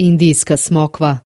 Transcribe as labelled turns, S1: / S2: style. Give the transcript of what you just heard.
S1: Indijska smokva.